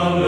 Amen.